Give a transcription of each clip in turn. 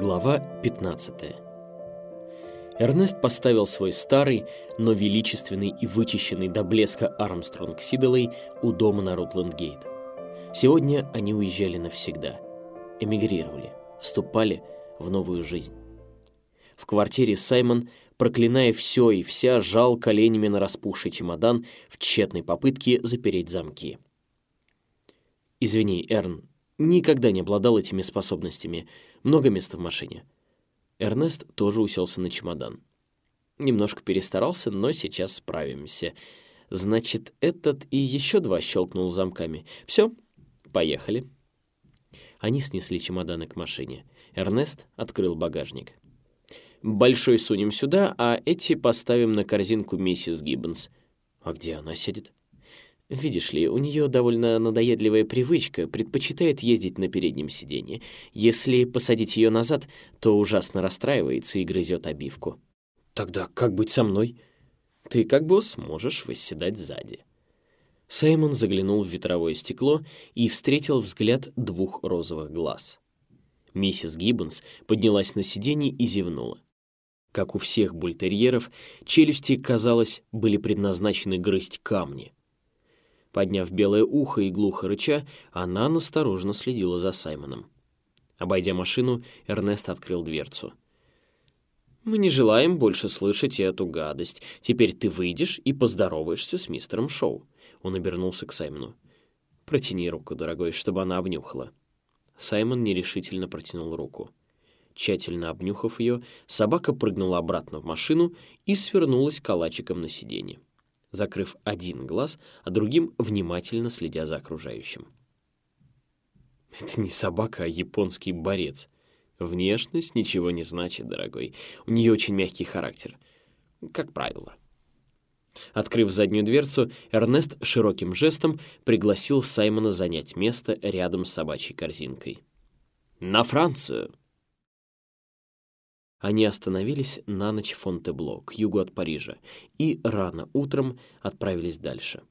Глава 15 Эрнест поставил свой старый, но величественный и вычищенный до блеска Армстронг Сидалей у дома на Рутландгейт. Сегодня они уезжали навсегда, эмигрировали, вступали в новую жизнь. В квартире Саймон, проклиная все и вся, жал коленями на распухший чемодан в тщетной попытке запереть замки. «Извини, Эрн, никогда не обладал этими способностями. Много места в машине». Эрнест тоже уселся на чемодан. Немножко перестарался, но сейчас справимся. Значит, этот и еще два щелкнул замками. Все, поехали. Они снесли чемоданы к машине. Эрнест открыл багажник. «Большой сунем сюда, а эти поставим на корзинку миссис Гиббонс». «А где она сидит?» Видишь ли, у нее довольно надоедливая привычка, предпочитает ездить на переднем сиденье. Если посадить ее назад, то ужасно расстраивается и грызет обивку. Тогда как быть со мной? Ты как босс можешь восседать сзади. Саймон заглянул в ветровое стекло и встретил взгляд двух розовых глаз. Миссис Гиббонс поднялась на сиденье и зевнула. Как у всех бультерьеров, челюсти, казалось, были предназначены грызть камни — Подняв белое ухо и глухо рыча, она настороженно следила за Саймоном. Обойдя машину, Эрнест открыл дверцу. «Мы не желаем больше слышать эту гадость. Теперь ты выйдешь и поздороваешься с мистером Шоу». Он обернулся к Саймону. «Протяни руку, дорогой, чтобы она обнюхала». Саймон нерешительно протянул руку. Тщательно обнюхав ее, собака прыгнула обратно в машину и свернулась калачиком на сиденье закрыв один глаз, а другим внимательно следя за окружающим. Это не собака, а японский борец. Внешность ничего не значит, дорогой. У нее очень мягкий характер. Как правило. Открыв заднюю дверцу, Эрнест широким жестом пригласил Саймона занять место рядом с собачьей корзинкой. «На Францию!» Они остановились на ночь в Фонтебло, к югу от Парижа, и рано утром отправились дальше.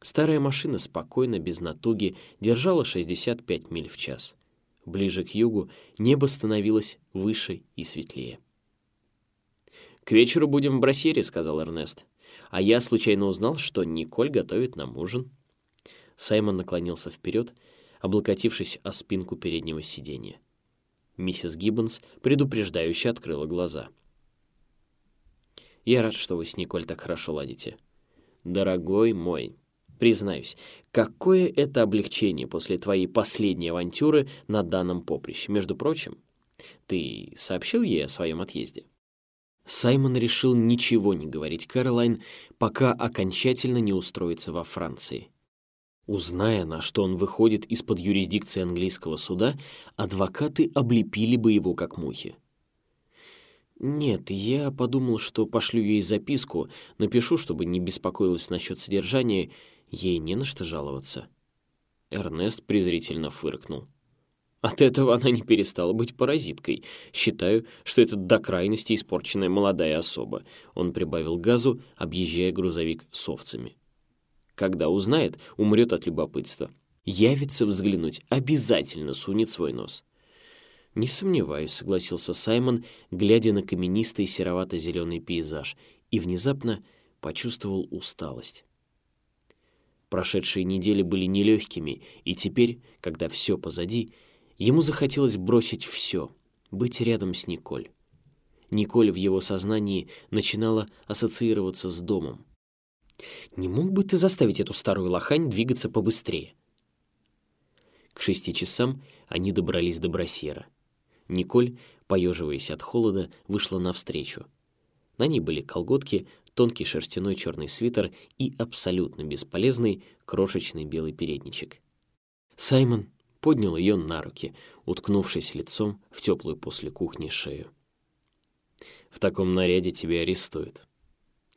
Старая машина спокойно, без натуги, держала 65 миль в час. Ближе к югу небо становилось выше и светлее. «К вечеру будем в Брассере», — сказал Эрнест. «А я случайно узнал, что Николь готовит нам ужин». Саймон наклонился вперед, облокотившись о спинку переднего сиденья. Миссис Гиббонс предупреждающе открыла глаза. «Я рад, что вы с Николь так хорошо ладите. Дорогой мой, признаюсь, какое это облегчение после твоей последней авантюры на данном поприще. Между прочим, ты сообщил ей о своем отъезде?» Саймон решил ничего не говорить Кэролайн, пока окончательно не устроится во Франции. Узная на что он выходит из-под юрисдикции английского суда, адвокаты облепили бы его как мухи. Нет, я подумал, что пошлю ей записку, напишу, чтобы не беспокоилась насчет содержания, ей не на что жаловаться. Эрнест презрительно фыркнул. От этого она не перестала быть паразиткой. Считаю, что это до крайности испорченная молодая особа. Он прибавил газу, объезжая грузовик с овцами. Когда узнает, умрет от любопытства. Явится взглянуть, обязательно сунет свой нос. «Не сомневаюсь», — согласился Саймон, глядя на каменистый серовато-зеленый пейзаж, и внезапно почувствовал усталость. Прошедшие недели были нелегкими, и теперь, когда все позади, ему захотелось бросить все, быть рядом с Николь. Николь в его сознании начинала ассоциироваться с домом. Не мог бы ты заставить эту старую лохань двигаться побыстрее? К шести часам они добрались до Брасьера. Николь, поеживаясь от холода, вышла навстречу. На ней были колготки, тонкий шерстяной черный свитер и абсолютно бесполезный крошечный белый передничек. Саймон поднял ее на руки, уткнувшись лицом в теплую после кухни шею. «В таком наряде тебя арестуют.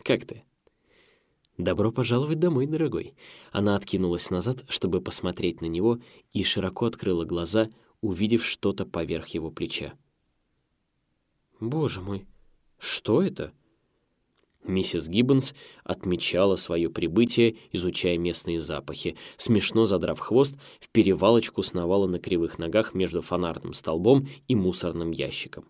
Как ты?» «Добро пожаловать домой, дорогой». Она откинулась назад, чтобы посмотреть на него, и широко открыла глаза, увидев что-то поверх его плеча. «Боже мой, что это?» Миссис Гиббонс отмечала свое прибытие, изучая местные запахи. Смешно задрав хвост, в перевалочку сновала на кривых ногах между фонарным столбом и мусорным ящиком.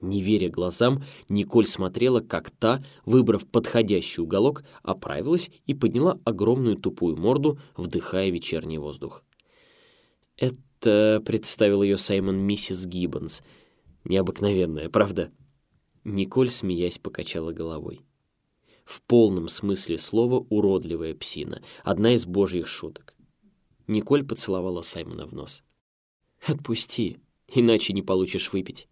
Не веря глазам, Николь смотрела, как та, выбрав подходящий уголок, оправилась и подняла огромную тупую морду, вдыхая вечерний воздух. «Это...» — представил ее Саймон миссис Гиббонс. «Необыкновенная, правда?» Николь, смеясь, покачала головой в полном смысле слова уродливая псина, одна из божьих шуток. Николь поцеловала Саймона в нос. «Отпусти, иначе не получишь выпить».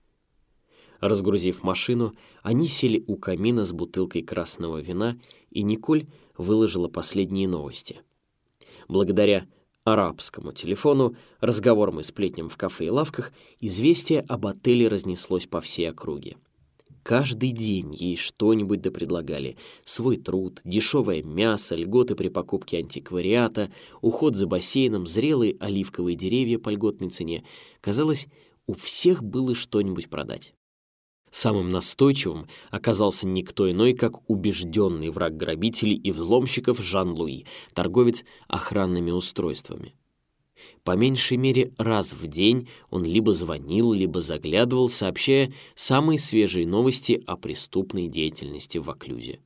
Разгрузив машину, они сели у камина с бутылкой красного вина, и Николь выложила последние новости. Благодаря арабскому телефону, разговорам и сплетням в кафе и лавках, известие об отеле разнеслось по всей округе. Каждый день ей что-нибудь да предлагали. Свой труд, дешевое мясо, льготы при покупке антиквариата, уход за бассейном, зрелые оливковые деревья по льготной цене. Казалось, у всех было что-нибудь продать. Самым настойчивым оказался никто иной, как убежденный враг грабителей и взломщиков Жан-Луи, торговец охранными устройствами. По меньшей мере раз в день он либо звонил, либо заглядывал, сообщая самые свежие новости о преступной деятельности в Оклюзе.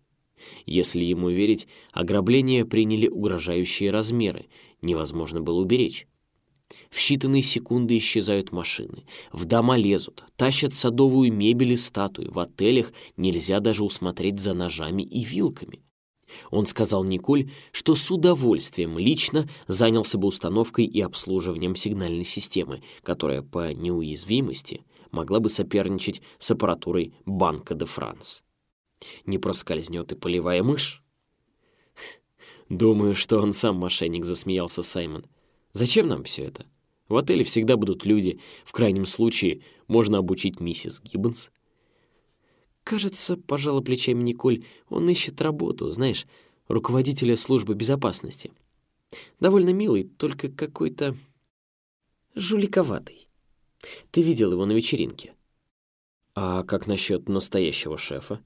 Если ему верить, ограбления приняли угрожающие размеры, невозможно было уберечь. В считанные секунды исчезают машины, в дома лезут, тащат садовую мебель и статуи, в отелях нельзя даже усмотреть за ножами и вилками. Он сказал Николь, что с удовольствием лично занялся бы установкой и обслуживанием сигнальной системы, которая по неуязвимости могла бы соперничать с аппаратурой Банка де Франс. Не проскользнет и полевая мышь? Думаю, что он сам мошенник, засмеялся Саймон. Зачем нам все это? В отеле всегда будут люди. В крайнем случае можно обучить миссис Гиббонс «Кажется, — пожала плечами Николь, — он ищет работу, знаешь, руководителя службы безопасности. Довольно милый, только какой-то жуликоватый. Ты видел его на вечеринке?» «А как насчет настоящего шефа?»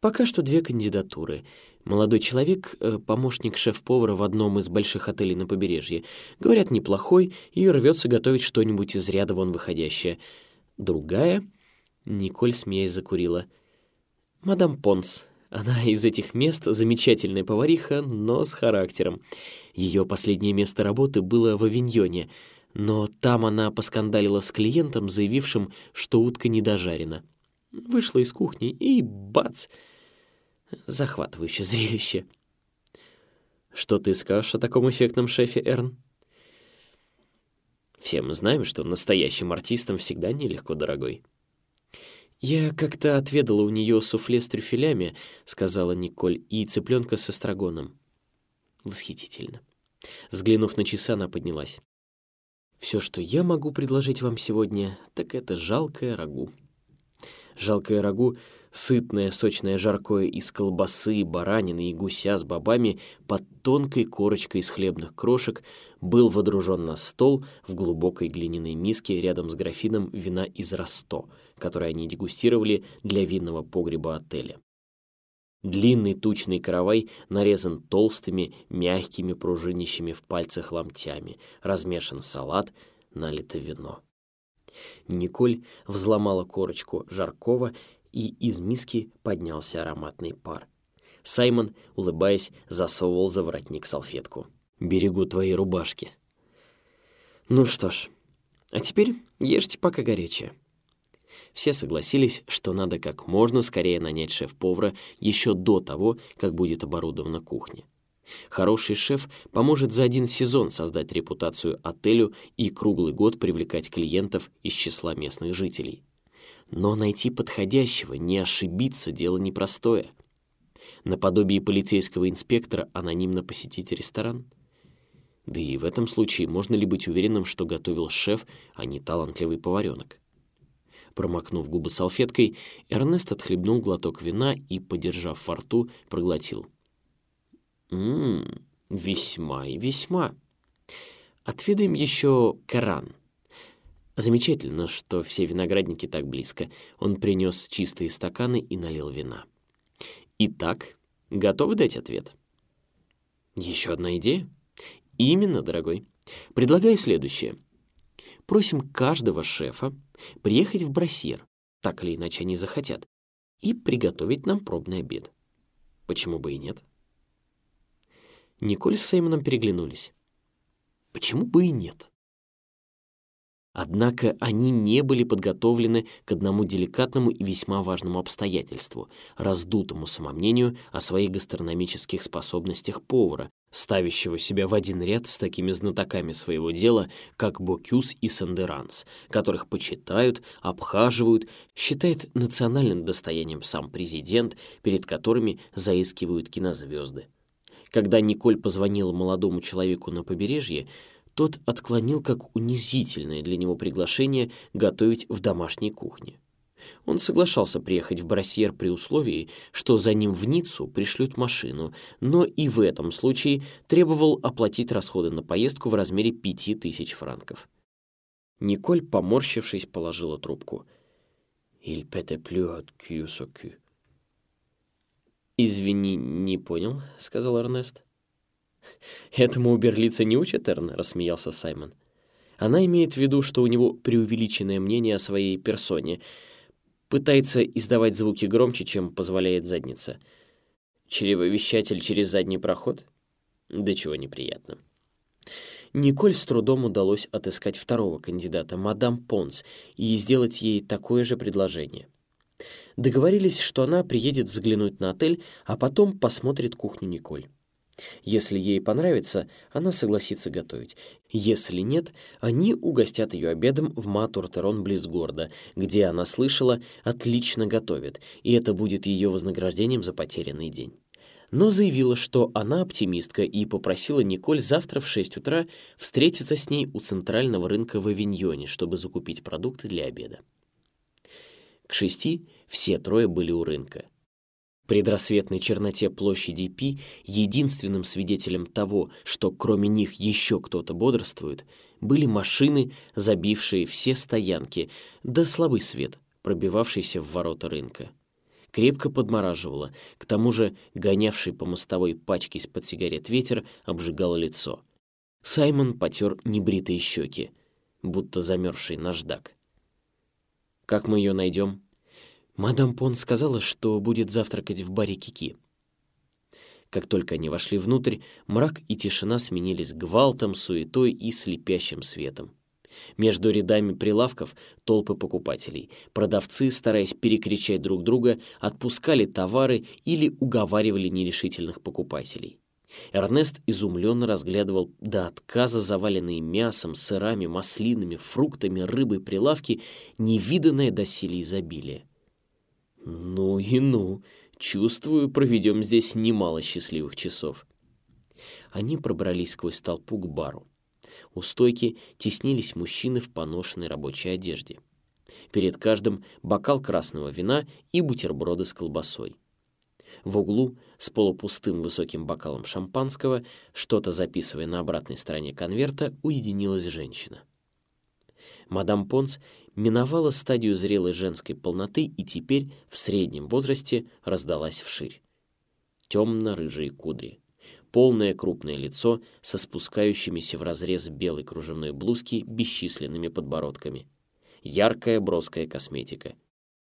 «Пока что две кандидатуры. Молодой человек, э, помощник шеф-повара в одном из больших отелей на побережье. Говорят, неплохой и рвется готовить что-нибудь из ряда вон выходящее. Другая Николь, смеясь, закурила. «Мадам Понс. Она из этих мест замечательная повариха, но с характером. Ее последнее место работы было в Авиньоне, но там она поскандалила с клиентом, заявившим, что утка недожарена. Вышла из кухни и бац! Захватывающее зрелище. Что ты скажешь о таком эффектном шефе, Эрн? Все мы знаем, что настоящим артистам всегда нелегко, дорогой. «Я как-то отведала у нее суфле с трюфелями», — сказала Николь, — «и цыпленка с эстрагоном». Восхитительно. Взглянув на часы, она поднялась. «Все, что я могу предложить вам сегодня, так это жалкое рагу». Жалкое рагу, сытное, сочное жаркое из колбасы, баранины и гуся с бобами под тонкой корочкой из хлебных крошек был водружен на стол в глубокой глиняной миске рядом с графином вина из Росто — который они дегустировали для винного погреба отеля. Длинный тучный каравай нарезан толстыми, мягкими, пружинищими в пальцах ломтями, размешан салат, налито вино. Николь взломала корочку жаркого, и из миски поднялся ароматный пар. Саймон, улыбаясь, засовывал за воротник салфетку. «Берегу твои рубашки». «Ну что ж, а теперь ешьте пока горячее». Все согласились, что надо как можно скорее нанять шеф-повара еще до того, как будет оборудована кухня. Хороший шеф поможет за один сезон создать репутацию отелю и круглый год привлекать клиентов из числа местных жителей. Но найти подходящего, не ошибиться – дело непростое. Наподобие полицейского инспектора анонимно посетить ресторан? Да и в этом случае можно ли быть уверенным, что готовил шеф, а не талантливый поваренок? Промокнув губы салфеткой, Эрнест отхлебнул глоток вина и, подержав во рту, проглотил. «Ммм, весьма и весьма. Отведаем еще Коран». Замечательно, что все виноградники так близко. Он принес чистые стаканы и налил вина. Итак, готовы дать ответ? Еще одна идея? Именно, дорогой. Предлагаю следующее. Просим каждого шефа приехать в Брассер, так или иначе они захотят, и приготовить нам пробный обед. Почему бы и нет? Николь с Сеймоном переглянулись. Почему бы и нет? Однако они не были подготовлены к одному деликатному и весьма важному обстоятельству — раздутому самомнению о своих гастрономических способностях повара, ставящего себя в один ряд с такими знатоками своего дела, как Бокюс и Сандеранс, которых почитают, обхаживают, считает национальным достоянием сам президент, перед которыми заискивают кинозвезды. Когда Николь позвонила молодому человеку на побережье, тот отклонил как унизительное для него приглашение готовить в домашней кухне. Он соглашался приехать в Брассьер при условии, что за ним в Ниццу пришлют машину, но и в этом случае требовал оплатить расходы на поездку в размере пяти тысяч франков. Николь, поморщившись, положила трубку. «Il pétait plus от au «Извини, не понял», — сказал Эрнест. «Этому уберлица не учат, Эрн?» — рассмеялся Саймон. Она имеет в виду, что у него преувеличенное мнение о своей персоне. Пытается издавать звуки громче, чем позволяет задница. Чревовещатель через задний проход? Да чего неприятно. Николь с трудом удалось отыскать второго кандидата, мадам Понс, и сделать ей такое же предложение. Договорились, что она приедет взглянуть на отель, а потом посмотрит кухню Николь. Если ей понравится, она согласится готовить. Если нет, они угостят ее обедом в Матуртерон близ города, где она слышала, отлично готовит, и это будет ее вознаграждением за потерянный день. Но заявила, что она оптимистка и попросила Николь завтра в 6 утра встретиться с ней у центрального рынка в Авиньоне, чтобы закупить продукты для обеда. К шести все трое были у рынка предрассветной черноте площади Пи единственным свидетелем того, что кроме них еще кто-то бодрствует, были машины, забившие все стоянки, да слабый свет, пробивавшийся в ворота рынка. Крепко подмораживало, к тому же гонявший по мостовой пачке из-под сигарет ветер обжигал лицо. Саймон потер небритые щеки, будто замерзший наждак. «Как мы ее найдем?» Мадам Пон сказала, что будет завтракать в баре Кики. Как только они вошли внутрь, мрак и тишина сменились гвалтом, суетой и слепящим светом. Между рядами прилавков толпы покупателей. Продавцы, стараясь перекричать друг друга, отпускали товары или уговаривали нерешительных покупателей. Эрнест изумленно разглядывал до отказа заваленные мясом, сырами, маслинами, фруктами, рыбой прилавки, невиданное доселе изобилие. Ну и ну, чувствую, проведем здесь немало счастливых часов. Они пробрались сквозь толпу к бару. У стойки теснились мужчины в поношенной рабочей одежде. Перед каждым бокал красного вина и бутерброды с колбасой. В углу с полупустым высоким бокалом шампанского, что-то записывая на обратной стороне конверта, уединилась женщина. Мадам Понс миновала стадию зрелой женской полноты и теперь в среднем возрасте раздалась вширь. Темно-рыжие кудри, полное крупное лицо со спускающимися в разрез белой кружевной блузки бесчисленными подбородками, яркая броская косметика,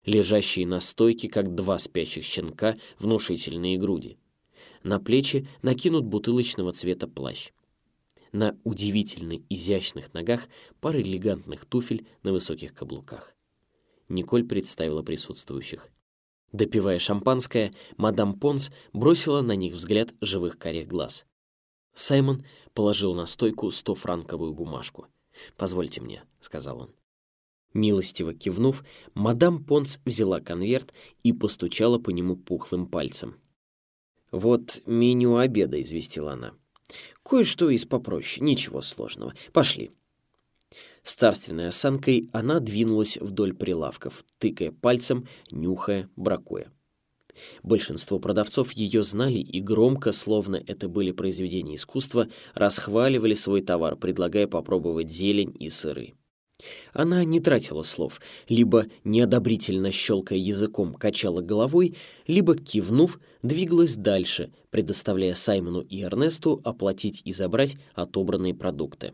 лежащие на стойке, как два спящих щенка, внушительные груди. На плечи накинут бутылочного цвета плащ на удивительно изящных ногах пара элегантных туфель на высоких каблуках. Николь представила присутствующих. Допивая шампанское, мадам Понс бросила на них взгляд живых карих глаз. Саймон положил на стойку стофранковую бумажку. «Позвольте мне», — сказал он. Милостиво кивнув, мадам Понс взяла конверт и постучала по нему пухлым пальцем. «Вот меню обеда», — известила она. Кое-что из попроще, ничего сложного. Пошли. С царственной осанкой она двинулась вдоль прилавков, тыкая пальцем, нюхая, бракуя. Большинство продавцов ее знали и громко, словно это были произведения искусства, расхваливали свой товар, предлагая попробовать зелень и сыры. Она не тратила слов, либо неодобрительно щелкая языком качала головой, либо, кивнув, двигалась дальше, предоставляя Саймону и Эрнесту оплатить и забрать отобранные продукты.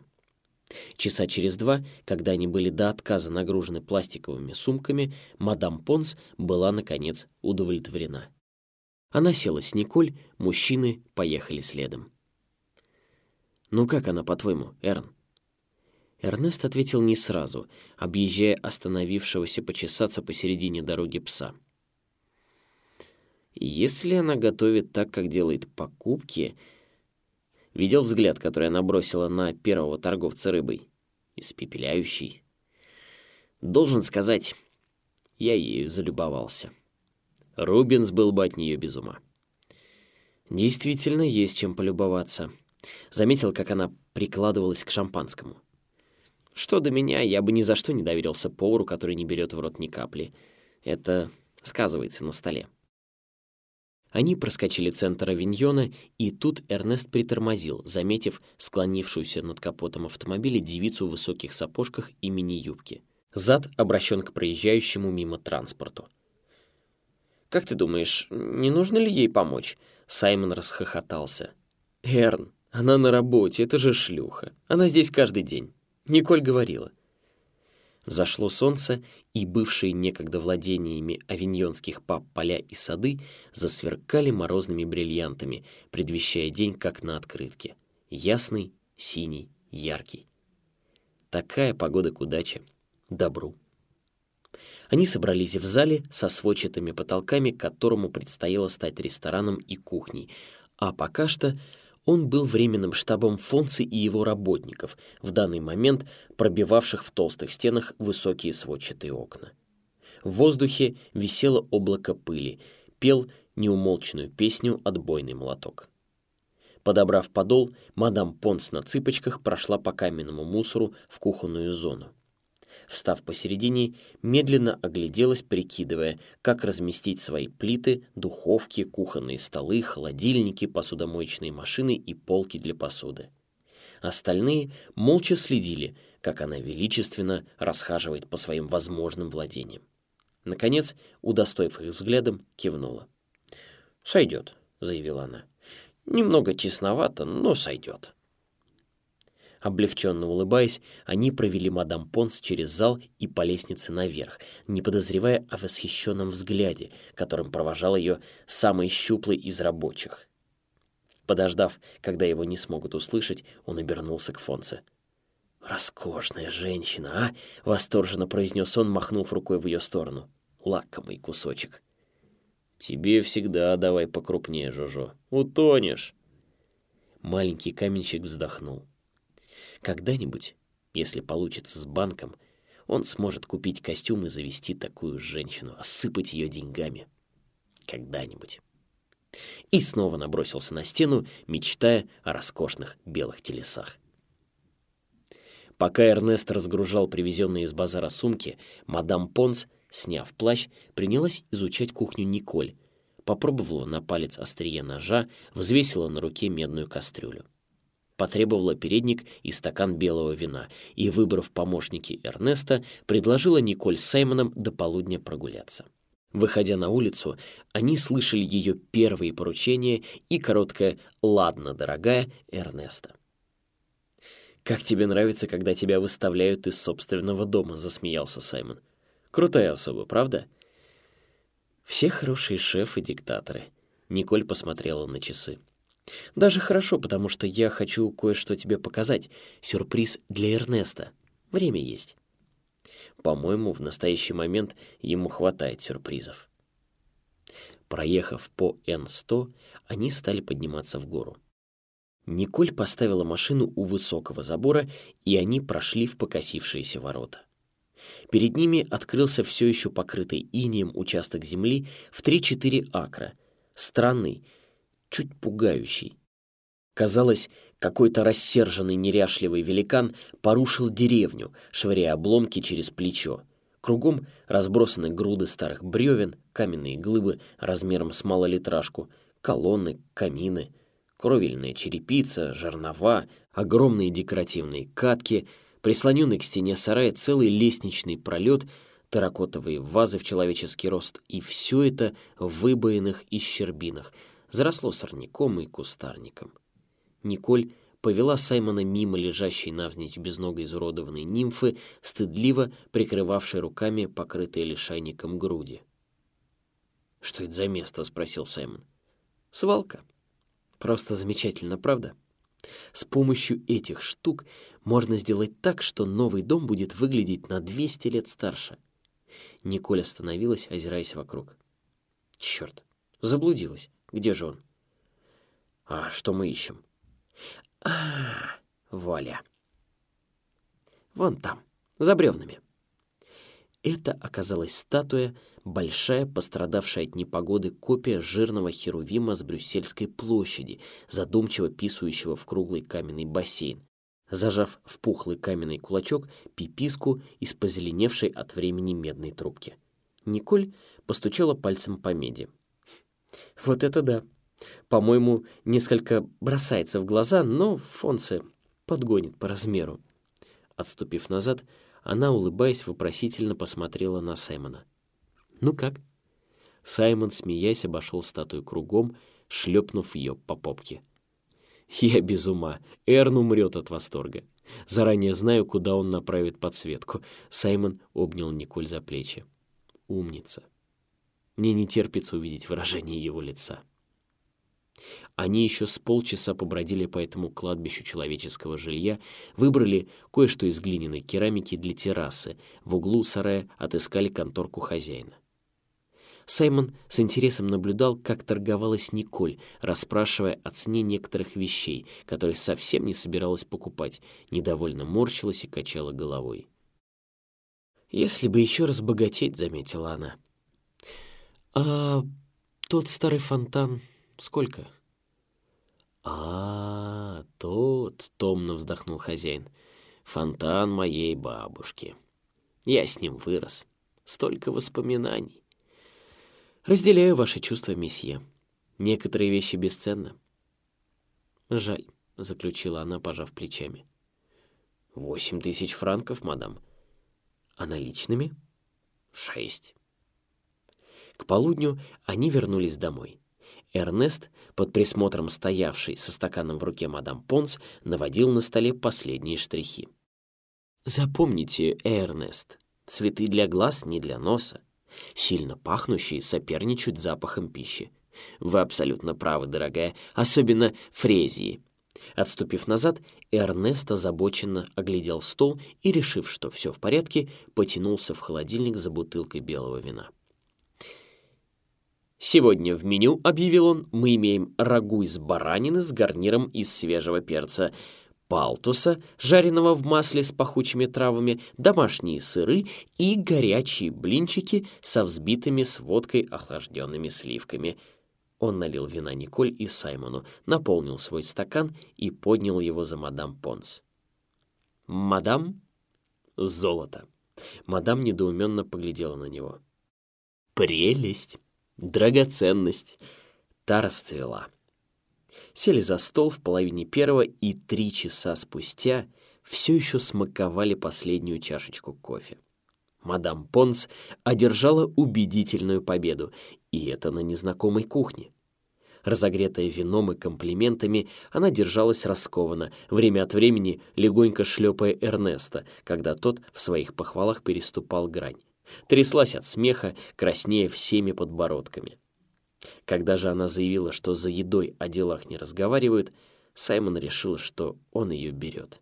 Часа через два, когда они были до отказа нагружены пластиковыми сумками, мадам Понс была, наконец, удовлетворена. Она села с Николь, мужчины поехали следом. «Ну как она, по-твоему, Эрн?» Эрнест ответил не сразу, объезжая остановившегося почесаться посередине дороги пса. «Если она готовит так, как делает покупки...» Видел взгляд, который она бросила на первого торговца рыбой? Испепеляющий. Должен сказать, я ею залюбовался. Рубинс был бы от нее без ума. Действительно, есть чем полюбоваться. Заметил, как она прикладывалась к шампанскому. Что до меня, я бы ни за что не доверился повару, который не берет в рот ни капли. Это сказывается на столе. Они проскочили центр авиньона, и тут Эрнест притормозил, заметив склонившуюся над капотом автомобиля девицу в высоких сапожках и мини-юбке. Зад обращен к проезжающему мимо транспорту. «Как ты думаешь, не нужно ли ей помочь?» Саймон расхохотался. «Эрн, она на работе, это же шлюха. Она здесь каждый день. Николь говорила». Взошло солнце, и бывшие некогда владениями авиньонских пап поля и сады засверкали морозными бриллиантами, предвещая день как на открытке. Ясный, синий, яркий. Такая погода к удаче, добру. Они собрались в зале со сводчатыми потолками, которому предстояло стать рестораном и кухней, а пока что он был временным штабом Фонци и его работников, в данный момент пробивавших в толстых стенах высокие сводчатые окна. В воздухе висело облако пыли, пел неумолчную песню «Отбойный молоток». Подобрав подол, мадам Понс на цыпочках прошла по каменному мусору в кухонную зону. Встав посередине, медленно огляделась, прикидывая, как разместить свои плиты, духовки, кухонные столы, холодильники, посудомоечные машины и полки для посуды. Остальные молча следили, как она величественно расхаживает по своим возможным владениям. Наконец, удостоив их взглядом, кивнула. «Сойдет», — заявила она. «Немного тесновато, но сойдет». Облегченно улыбаясь, они провели мадам Понс через зал и по лестнице наверх, не подозревая о восхищенном взгляде, которым провожал ее самый щуплый из рабочих. Подождав, когда его не смогут услышать, он обернулся к Фонце. «Роскошная женщина, а?» — восторженно произнес он, махнув рукой в ее сторону. «Лакомый кусочек». «Тебе всегда давай покрупнее, Жожо. Утонешь!» Маленький каменщик вздохнул. Когда-нибудь, если получится с банком, он сможет купить костюм и завести такую женщину, осыпать ее деньгами. Когда-нибудь. И снова набросился на стену, мечтая о роскошных белых телесах. Пока Эрнест разгружал привезенные из базара сумки, мадам Понс, сняв плащ, принялась изучать кухню Николь, попробовала на палец острие ножа, взвесила на руке медную кастрюлю потребовала передник и стакан белого вина и, выбрав помощники Эрнеста, предложила Николь с Саймоном до полудня прогуляться. Выходя на улицу, они слышали ее первые поручения и короткое «Ладно, дорогая» Эрнеста. «Как тебе нравится, когда тебя выставляют из собственного дома?» — засмеялся Саймон. «Крутая особа, правда?» «Все хорошие шефы-диктаторы». Николь посмотрела на часы. Даже хорошо, потому что я хочу кое-что тебе показать. Сюрприз для Эрнеста. Время есть. По-моему, в настоящий момент ему хватает сюрпризов. Проехав по Н-100, они стали подниматься в гору. Николь поставила машину у высокого забора, и они прошли в покосившиеся ворота. Перед ними открылся все еще покрытый инием участок земли в 3-4 акра, странный, чуть пугающий. Казалось, какой-то рассерженный неряшливый великан порушил деревню, швыряя обломки через плечо. Кругом разбросаны груды старых бревен, каменные глыбы размером с малолитражку, колонны, камины, кровельная черепица, жернова, огромные декоративные катки, Прислоненный к стене сарая целый лестничный пролет, терракотовые вазы в человеческий рост, и все это в выбоинах и щербинах, заросло сорняком и кустарником. Николь повела Саймона мимо лежащей навзничь безногой изуродованной нимфы, стыдливо прикрывавшей руками покрытые лишайником груди. «Что это за место?» — спросил Саймон. «Свалка. Просто замечательно, правда? С помощью этих штук можно сделать так, что новый дом будет выглядеть на 200 лет старше». Николь остановилась, озираясь вокруг. «Черт, заблудилась. Где же он?» «А что мы ищем?» А, воля. Вон там, за бревнами. Это оказалась статуя, большая, пострадавшая от непогоды копия жирного херувима с Брюссельской площади, задумчиво писающего в круглый каменный бассейн, зажав в пухлый каменный кулачок пиписку из позеленевшей от времени медной трубки. Николь постучала пальцем по меди. «Вот это да! По-моему, несколько бросается в глаза, но Фонсе подгонит по размеру. Отступив назад, она, улыбаясь, вопросительно посмотрела на Саймона. «Ну как?» Саймон, смеясь, обошел статую кругом, шлепнув ее по попке. «Я без ума. Эрн умрет от восторга. Заранее знаю, куда он направит подсветку». Саймон обнял Николь за плечи. «Умница. Мне не терпится увидеть выражение его лица». Они еще с полчаса побродили по этому кладбищу человеческого жилья, выбрали кое-что из глиняной керамики для террасы, в углу сарая отыскали конторку хозяина. Саймон с интересом наблюдал, как торговалась Николь, расспрашивая о цене некоторых вещей, которые совсем не собиралась покупать, недовольно морщилась и качала головой. «Если бы еще разбогатеть», — заметила она. «А тот старый фонтан Сколько? А, тот, томно вздохнул хозяин. Фонтан моей бабушки. Я с ним вырос. Столько воспоминаний. Разделяю ваши чувства, месье. Некоторые вещи бесценны. Жаль, заключила она, пожав плечами. Восемь тысяч франков, мадам. А наличными? Шесть. К полудню они вернулись домой. Эрнест, под присмотром стоявшей со стаканом в руке мадам Понс, наводил на столе последние штрихи. Запомните, Эрнест, цветы для глаз, не для носа. Сильно пахнущие соперничают запахом пищи. Вы абсолютно правы, дорогая, особенно фрезии. Отступив назад, Эрнест озабоченно оглядел стол и, решив, что все в порядке, потянулся в холодильник за бутылкой белого вина. Сегодня в меню, объявил он, мы имеем рагу из баранины с гарниром из свежего перца, палтуса, жареного в масле с пахучими травами, домашние сыры и горячие блинчики со взбитыми с водкой охлажденными сливками. Он налил вина Николь и Саймону, наполнил свой стакан и поднял его за мадам Понс. «Мадам?» «Золото». Мадам недоуменно поглядела на него. «Прелесть!» Драгоценность. Та расцвела. Сели за стол в половине первого и три часа спустя все еще смаковали последнюю чашечку кофе. Мадам Понс одержала убедительную победу, и это на незнакомой кухне. Разогретая вином и комплиментами, она держалась раскованно, время от времени легонько шлепая Эрнеста, когда тот в своих похвалах переступал грань тряслась от смеха, краснея всеми подбородками. Когда же она заявила, что за едой о делах не разговаривают, Саймон решил, что он ее берет.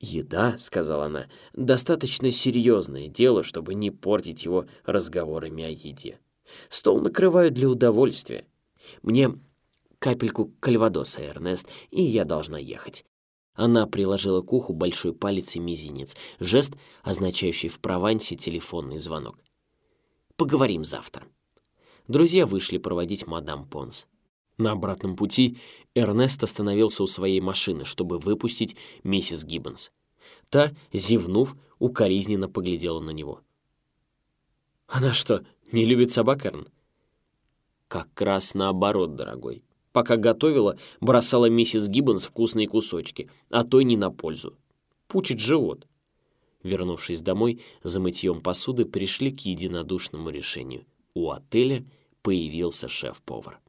«Еда», — сказала она, — «достаточно серьезное дело, чтобы не портить его разговорами о еде. Стол накрывают для удовольствия. Мне капельку кальвадоса, Эрнест, и я должна ехать. Она приложила к уху большой палец и мизинец, жест, означающий в Провансе телефонный звонок. «Поговорим завтра». Друзья вышли проводить мадам Понс. На обратном пути Эрнест остановился у своей машины, чтобы выпустить миссис Гиббонс. Та, зевнув, укоризненно поглядела на него. «Она что, не любит собак, Эрн?» «Как раз наоборот, дорогой. Пока готовила, бросала миссис Гиббонс вкусные кусочки, а то и не на пользу. пучит живот. Вернувшись домой, за мытьем посуды пришли к единодушному решению. У отеля появился шеф-повар.